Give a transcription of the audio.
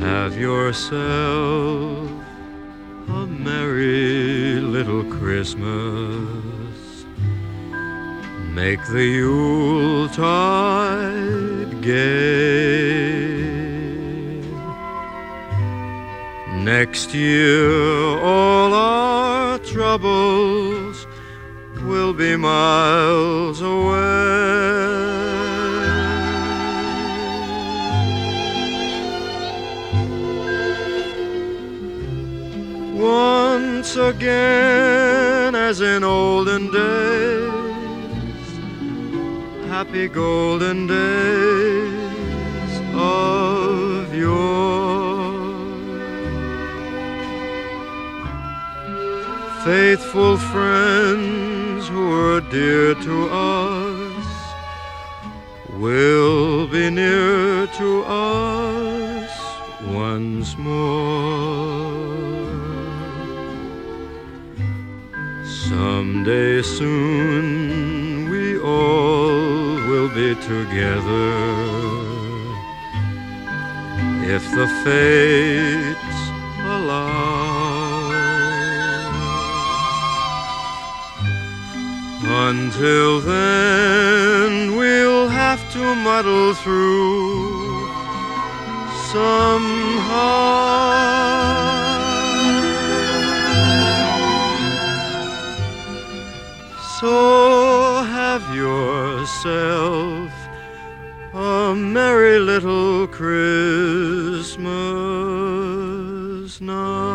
Have yourself a merry little Christmas. Make the Yuletide gay. Next year, all our troubles will be miles away. Once again, as in olden days, happy golden days of yore. Faithful friends who were dear to us will be near to us once more. Someday soon we all will be together if the fates allow. Until then, we'll have to muddle through somehow. yourself a merry little Christmas night.